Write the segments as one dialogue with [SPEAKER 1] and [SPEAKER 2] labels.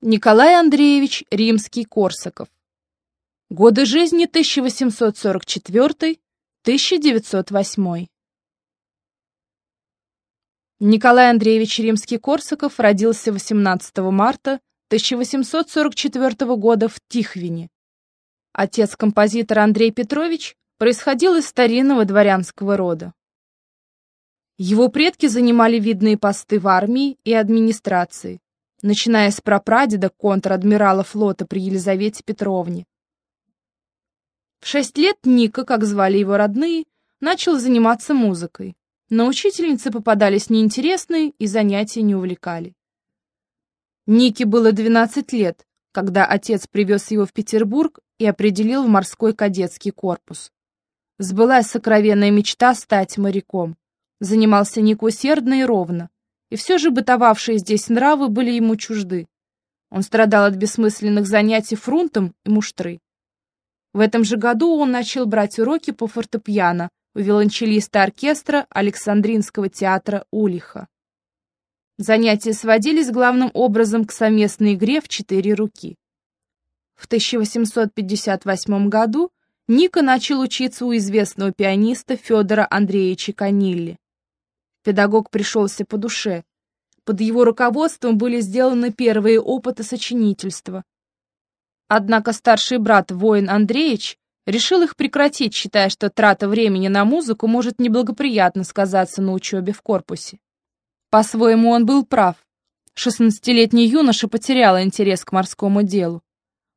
[SPEAKER 1] Николай Андреевич Римский-Корсаков. Годы жизни 1844-1908. Николай Андреевич Римский-Корсаков родился 18 марта 1844 года в Тихвине. Отец композитора Андрей Петрович происходил из старинного дворянского рода. Его предки занимали видные посты в армии и администрации начиная с прапрадеда контр-адмирала флота при Елизавете Петровне. В шесть лет Ника, как звали его родные, начал заниматься музыкой, но учительницы попадались неинтересные и занятия не увлекали. Нике было 12 лет, когда отец привез его в Петербург и определил в морской кадетский корпус. Сбылась сокровенная мечта стать моряком. Занимался Ник усердно и ровно, и все же бытовавшие здесь нравы были ему чужды. Он страдал от бессмысленных занятий фрунтом и муштрой. В этом же году он начал брать уроки по фортепиано у виолончелиста оркестра Александринского театра Улиха. Занятия сводились главным образом к совместной игре в четыре руки. В 1858 году Ника начал учиться у известного пианиста Федора Андреевича Канилли. Педагог пришелся по душе. Под его руководством были сделаны первые опыты сочинительства. Однако старший брат, воин Андреевич, решил их прекратить, считая, что трата времени на музыку может неблагоприятно сказаться на учебе в корпусе. По-своему он был прав. Шестнадцатилетний юноша потерял интерес к морскому делу.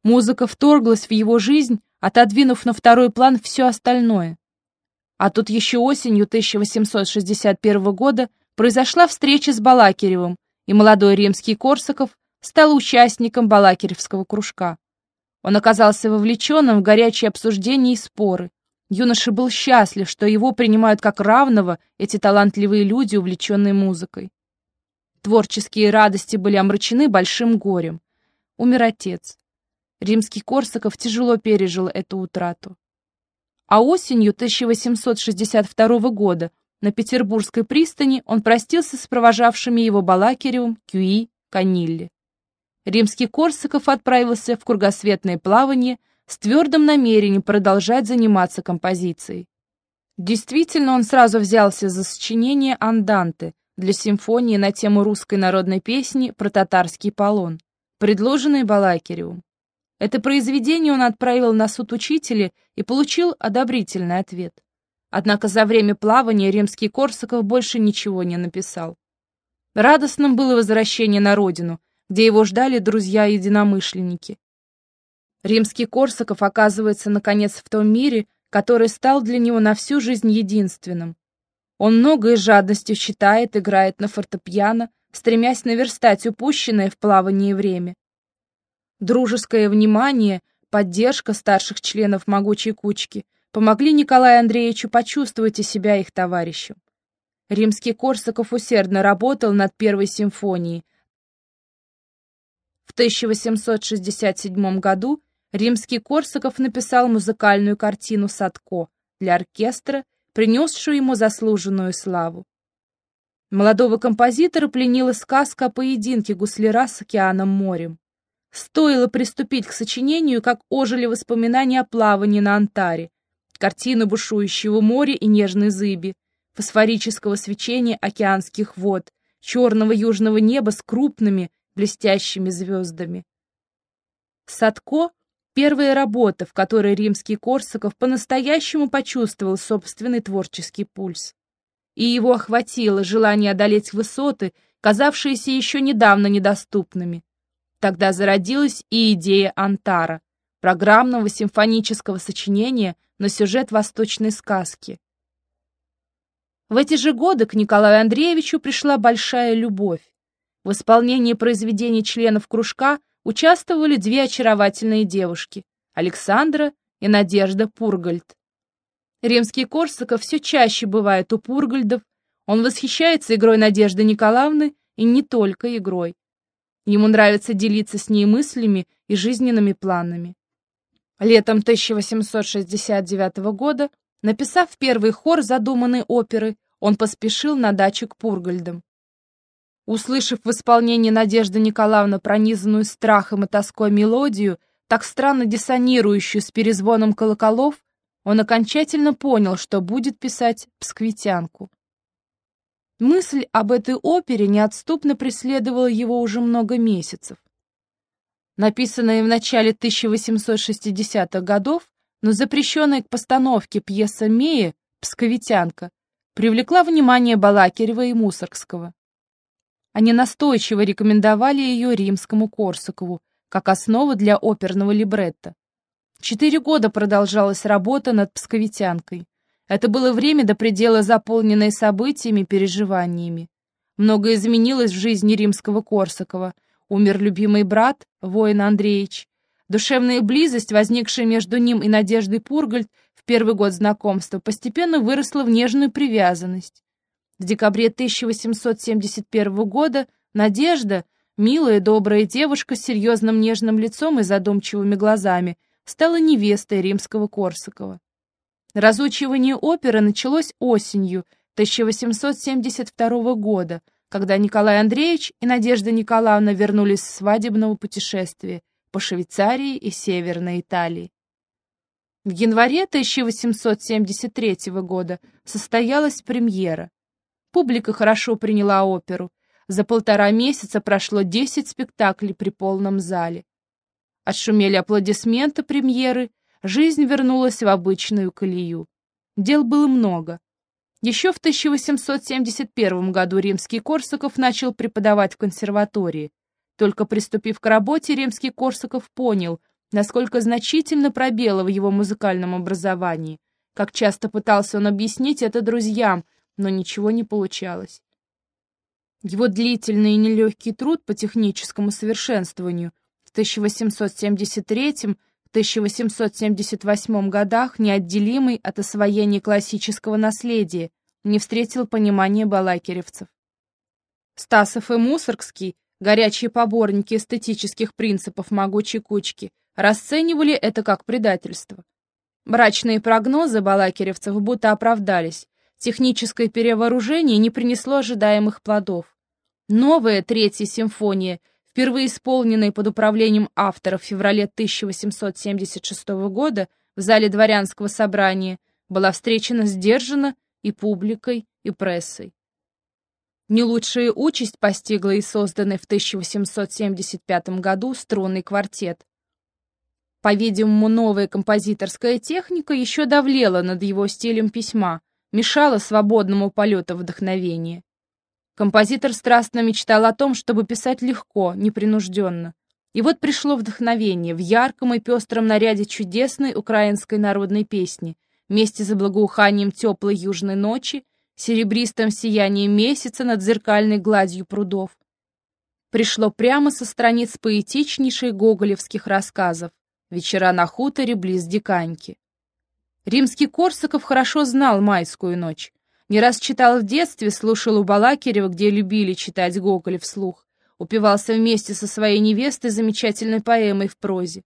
[SPEAKER 1] Музыка вторглась в его жизнь, отодвинув на второй план все остальное. А тут еще осенью 1861 года произошла встреча с Балакиревым, и молодой римский Корсаков стал участником Балакиревского кружка. Он оказался вовлеченным в горячие обсуждения и споры. Юноша был счастлив, что его принимают как равного эти талантливые люди, увлеченные музыкой. Творческие радости были омрачены большим горем. Умер отец. Римский Корсаков тяжело пережил эту утрату а осенью 1862 года на Петербургской пристани он простился с провожавшими его Балакиревым, Кюи, Канилли. Римский Корсаков отправился в кругосветное плавание с твердым намерением продолжать заниматься композицией. Действительно, он сразу взялся за сочинение «Анданты» для симфонии на тему русской народной песни про татарский полон, предложенной Балакиревым. Это произведение он отправил на суд учителя и получил одобрительный ответ. Однако за время плавания римский Корсаков больше ничего не написал. Радостным было возвращение на родину, где его ждали друзья-единомышленники. Римский Корсаков оказывается, наконец, в том мире, который стал для него на всю жизнь единственным. Он много и жадностью читает, играет на фортепиано, стремясь наверстать упущенное в плавании время. Дружеское внимание, поддержка старших членов могучей кучки помогли Николаю Андреевичу почувствовать себя их товарищем. Римский Корсаков усердно работал над первой симфонией. В 1867 году Римский Корсаков написал музыкальную картину «Садко» для оркестра, принесшую ему заслуженную славу. Молодого композитора пленила сказка о поединке гусляра с океаном морем. Стоило приступить к сочинению, как ожили воспоминания о плавании на Антаре, картины бушующего моря и нежной зыби, фосфорического свечения океанских вод, черного южного неба с крупными блестящими звездами. Садко — первая работа, в которой римский Корсаков по-настоящему почувствовал собственный творческий пульс. И его охватило желание одолеть высоты, казавшиеся еще недавно недоступными. Тогда зародилась и идея Антара, программного симфонического сочинения на сюжет восточной сказки. В эти же годы к Николаю Андреевичу пришла большая любовь. В исполнении произведений членов кружка участвовали две очаровательные девушки – Александра и Надежда Пургальд. Римский Корсаков все чаще бывает у Пургальдов, он восхищается игрой Надежды Николаевны и не только игрой. Ему нравится делиться с ней мыслями и жизненными планами. Летом 1869 года, написав первый хор задуманной оперы, он поспешил на дачу к Пургальдам. Услышав в исполнении Надежды Николаевны пронизанную страхом и тоской мелодию, так странно диссонирующую с перезвоном колоколов, он окончательно понял, что будет писать «Псквитянку». Мысль об этой опере неотступно преследовала его уже много месяцев. Написанная в начале 1860-х годов, но запрещенная к постановке пьеса Мея «Псковитянка» привлекла внимание Балакирева и Мусоргского. Они настойчиво рекомендовали ее римскому Корсакову как основу для оперного либретто. Четыре года продолжалась работа над «Псковитянкой». Это было время до предела заполненное событиями, переживаниями. Многое изменилось в жизни римского Корсакова. Умер любимый брат, воин Андреевич. Душевная близость, возникшая между ним и Надеждой Пургальд в первый год знакомства, постепенно выросла в нежную привязанность. В декабре 1871 года Надежда, милая добрая девушка с серьезным нежным лицом и задумчивыми глазами, стала невестой римского Корсакова. Разучивание оперы началось осенью 1872 года, когда Николай Андреевич и Надежда Николаевна вернулись с свадебного путешествия по Швейцарии и Северной Италии. В январе 1873 года состоялась премьера. Публика хорошо приняла оперу. За полтора месяца прошло 10 спектаклей при полном зале. Отшумели аплодисменты премьеры, жизнь вернулась в обычную колею. Дел было много. Еще в 1871 году римский Корсаков начал преподавать в консерватории. Только приступив к работе, римский Корсаков понял, насколько значительно пробело в его музыкальном образовании. Как часто пытался он объяснить это друзьям, но ничего не получалось. Его длительный и нелегкий труд по техническому совершенствованию в 1873-1878 годах, неотделимый от освоения классического наследия, не встретил понимания балакиревцев. Стасов и Мусоргский, горячие поборники эстетических принципов могучей кучки, расценивали это как предательство. Брачные прогнозы балакиревцев будто оправдались, техническое перевооружение не принесло ожидаемых плодов. Новая Третья симфония впервые исполненная под управлением автора в феврале 1876 года в зале дворянского собрания, была встречена сдержанно и публикой, и прессой. Не лучшая участь постигла и созданный в 1875 году струнный квартет. По-видимому, новая композиторская техника еще давлела над его стилем письма, мешала свободному полету вдохновения. Композитор страстно мечтал о том, чтобы писать легко, непринужденно. И вот пришло вдохновение в ярком и пестром наряде чудесной украинской народной песни, вместе за благоуханием теплой южной ночи, серебристым сиянием месяца над зеркальной гладью прудов. Пришло прямо со страниц поэтичнейших гоголевских рассказов «Вечера на хуторе близ Диканьки». Римский Корсаков хорошо знал майскую ночь. Не раз читал в детстве, слушал у Балакирева, где любили читать Гоголь вслух. Упивался вместе со своей невестой замечательной поэмой в прозе.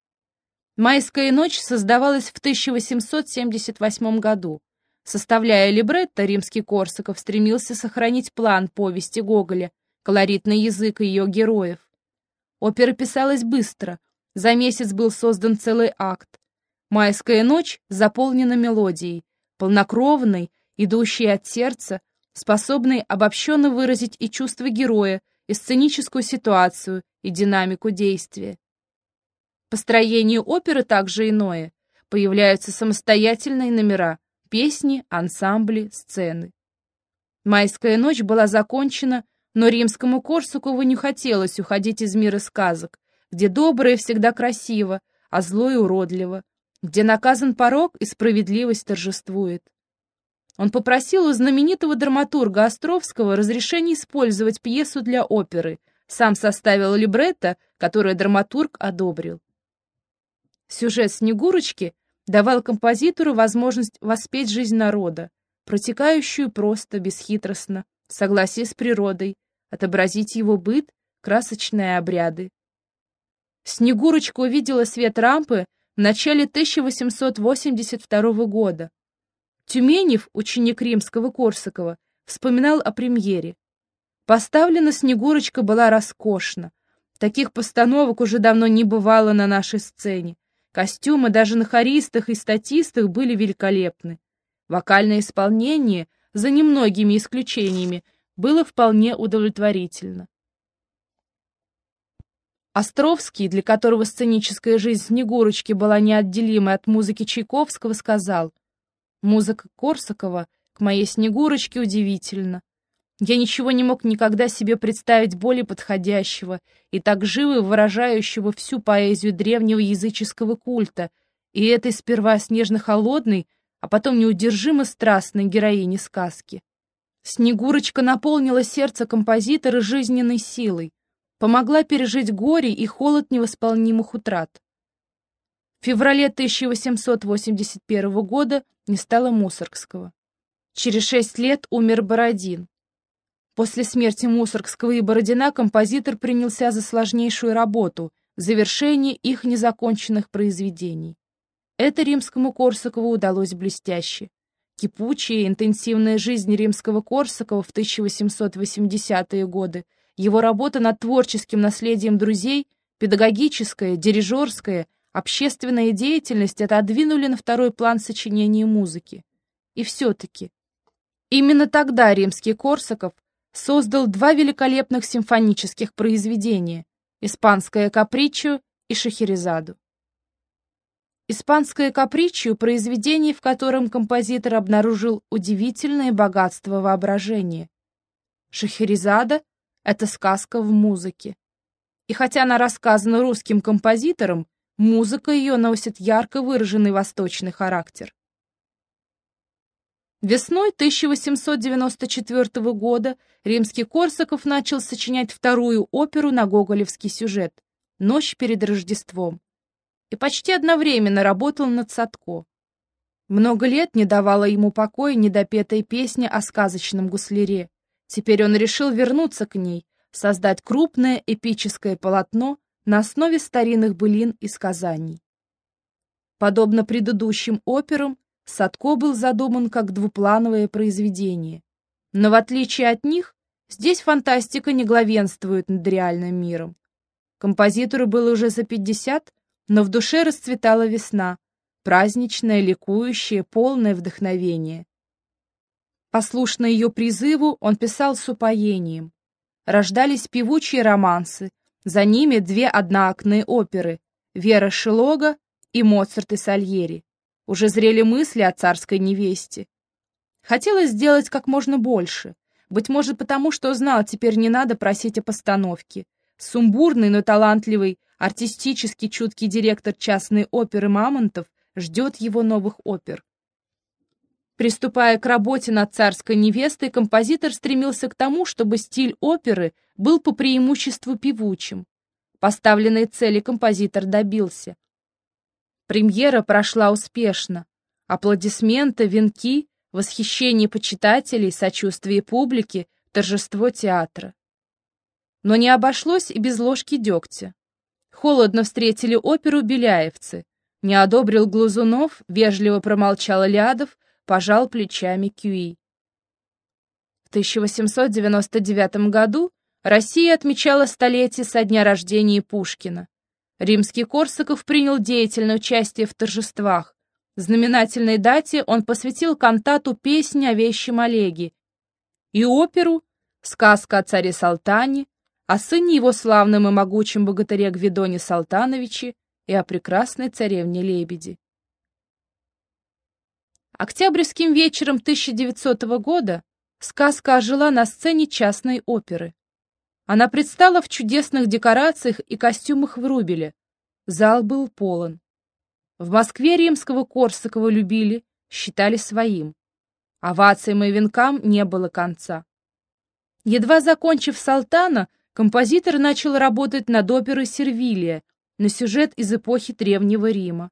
[SPEAKER 1] «Майская ночь» создавалась в 1878 году. Составляя либретто, римский Корсаков стремился сохранить план повести Гоголя, колоритный язык ее героев. Опера писалась быстро, за месяц был создан целый акт. «Майская ночь» заполнена мелодией, полнокровной, идущий от сердца, способный обобщенно выразить и чувства героя, и сценическую ситуацию, и динамику действия. Построение оперы также иное. Появляются самостоятельные номера, песни, ансамбли, сцены. «Майская ночь» была закончена, но римскому Корсакову не хотелось уходить из мира сказок, где доброе всегда красиво, а злое уродливо, где наказан порог и справедливость торжествует. Он попросил у знаменитого драматурга Островского разрешения использовать пьесу для оперы, сам составил либретто, которое драматург одобрил. Сюжет «Снегурочки» давал композитору возможность воспеть жизнь народа, протекающую просто, бесхитростно, в согласии с природой, отобразить его быт, красочные обряды. Снегурочка увидела свет рампы в начале 1882 года, Тюменев, ученик римского Корсакова, вспоминал о премьере. Поставлена Снегурочка была роскошна. Таких постановок уже давно не бывало на нашей сцене. Костюмы даже на хористах и статистах были великолепны. Вокальное исполнение, за немногими исключениями, было вполне удовлетворительно. Островский, для которого сценическая жизнь Снегурочки была неотделимой от музыки Чайковского, сказал, «Музыка Корсакова к моей Снегурочке удивительна. Я ничего не мог никогда себе представить более подходящего и так живо выражающего всю поэзию древнего языческого культа и этой сперва снежно-холодной, а потом неудержимо страстной героини сказки. Снегурочка наполнила сердце композитора жизненной силой, помогла пережить горе и холод невосполнимых утрат. В феврале 1881 года не стало Мусоргского. Через шесть лет умер Бородин. После смерти Мусоргского и Бородина композитор принялся за сложнейшую работу — завершение их незаконченных произведений. Это римскому Корсакову удалось блестяще. Кипучая, интенсивная жизнь римского Корсакова в 1880-е годы его работа над творческим наследием друзей, педагогическая, дирижерская, общественная деятельность отодвинули на второй план сочинения музыки. И все-таки. Именно тогда римский Корсаков создал два великолепных симфонических произведения «Испанское капричо» и «Шахерезаду». «Испанское капричо» — произведение, в котором композитор обнаружил удивительное богатство воображения. «Шахерезада» Это сказка в музыке. И хотя она рассказана русским композитором, музыка ее носит ярко выраженный восточный характер. Весной 1894 года римский Корсаков начал сочинять вторую оперу на гоголевский сюжет «Ночь перед Рождеством» и почти одновременно работал над Садко. Много лет не давала ему покоя недопетая песня о сказочном гусляре. Теперь он решил вернуться к ней, создать крупное эпическое полотно на основе старинных былин и сказаний. Подобно предыдущим операм, Садко был задуман как двуплановое произведение. Но в отличие от них, здесь фантастика не главенствует над реальным миром. Композитору было уже за 50, но в душе расцветала весна, праздничная, ликующая, полное вдохновение. Послушно ее призыву, он писал с упоением. Рождались певучие романсы, за ними две одноактные оперы «Вера Шилога» и «Моцарт и Сальери». Уже зрели мысли о царской невесте. Хотелось сделать как можно больше, быть может потому, что знал, теперь не надо просить о постановке. Сумбурный, но талантливый, артистически чуткий директор частной оперы Мамонтов ждет его новых опер. Приступая к работе над царской невестой, композитор стремился к тому, чтобы стиль оперы был по преимуществу певучим. Поставленной цели композитор добился. Премьера прошла успешно. Аплодисменты, венки, восхищение почитателей, сочувствие публики, торжество театра. Но не обошлось и без ложки дегтя. Холодно встретили оперу беляевцы. Не одобрил Глазунов, вежливо промолчал Лядов, пожал плечами Кюи. В 1899 году Россия отмечала столетие со дня рождения Пушкина. Римский Корсаков принял деятельное участие в торжествах. Знаменательной дате он посвятил кантату «Песни о вещем Олеге» и оперу «Сказка о царе Салтане», о сыне его славном и могучем богатыре Гвидоне Салтановиче и о прекрасной царевне Лебеди. Октябрьским вечером 1900 года сказка ожила на сцене частной оперы. Она предстала в чудесных декорациях и костюмах в Рубеле. Зал был полон. В Москве римского Корсакова любили, считали своим. Овациям и венкам не было конца. Едва закончив «Салтана», композитор начал работать над оперой «Сервилия» на сюжет из эпохи Древнего Рима.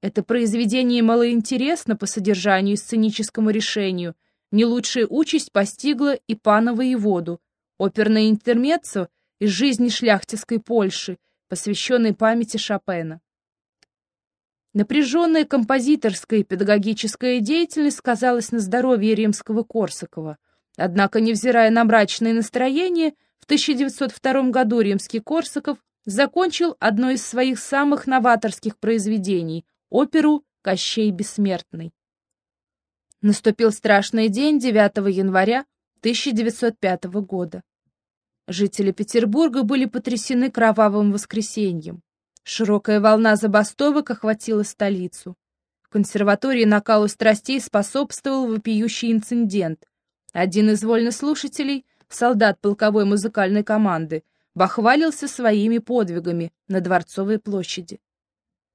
[SPEAKER 1] Это произведение малоинтересно по содержанию и сценическому решению. Не лучшая участь постигла и пана воеводу, оперное интермеццо из жизни шляхтиской Польши, посвященной памяти Шопена. Напряженная композиторская и педагогическая деятельность сказалась на здоровье римского Корсакова. Однако, невзирая на мрачное настроение, в 1902 году римский Корсаков закончил одно из своих самых новаторских произведений — оперу «Кощей Бессмертный». Наступил страшный день 9 января 1905 года. Жители Петербурга были потрясены кровавым воскресеньем. Широкая волна забастовок охватила столицу. В консерватории накалу страстей способствовал вопиющий инцидент. Один из вольнослушателей, солдат полковой музыкальной команды, бахвалился своими подвигами на Дворцовой площади.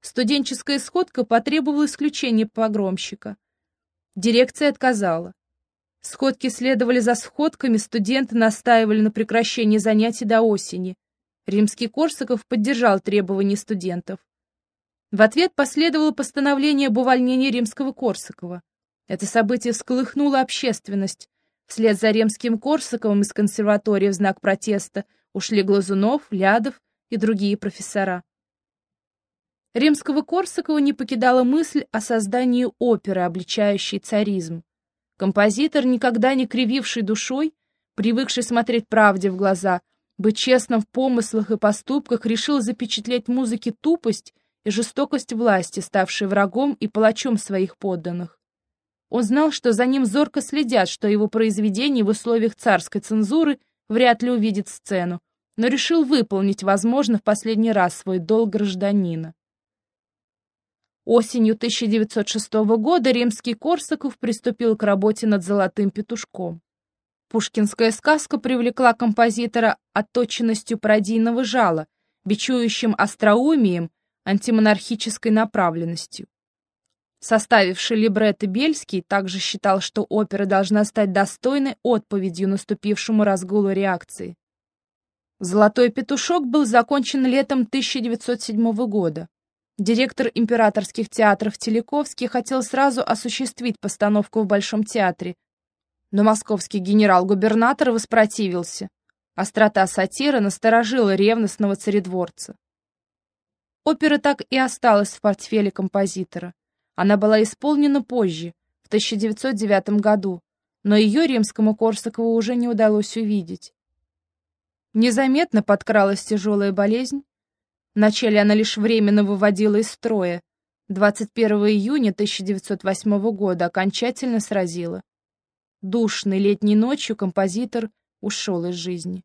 [SPEAKER 1] Студенческая сходка потребовала исключения погромщика. Дирекция отказала. Сходки следовали за сходками, студенты настаивали на прекращении занятий до осени. Римский Корсаков поддержал требования студентов. В ответ последовало постановление об увольнении римского Корсакова. Это событие всколыхнуло общественность. Вслед за римским Корсаковым из консерватории в знак протеста ушли Глазунов, Лядов и другие профессора. Римского Корсакова не покидала мысль о создании оперы, обличающей царизм. Композитор, никогда не крививший душой, привыкший смотреть правде в глаза, быть честным в помыслах и поступках, решил запечатлеть музыке тупость и жестокость власти, ставшей врагом и палачом своих подданных. Он знал, что за ним зорко следят, что его произведение в условиях царской цензуры вряд ли увидит сцену, но решил выполнить, возможно, в последний раз свой долг гражданина. Осенью 1906 года римский Корсаков приступил к работе над «Золотым петушком». Пушкинская сказка привлекла композитора отточенностью пародийного жала, бичующим остроумием, антимонархической направленностью. Составивший либретто Бельский также считал, что опера должна стать достойной отповедью наступившему разгулу реакции. «Золотой петушок» был закончен летом 1907 года. Директор императорских театров Телековский хотел сразу осуществить постановку в Большом театре, но московский генерал-губернатор воспротивился. Острота сатиры насторожила ревностного царедворца. Опера так и осталась в портфеле композитора. Она была исполнена позже, в 1909 году, но ее римскому Корсакову уже не удалось увидеть. Незаметно подкралась тяжелая болезнь, Вначале она лишь временно выводила из строя. 21 июня 1908 года окончательно сразила. Душной летней ночью композитор ушел из жизни.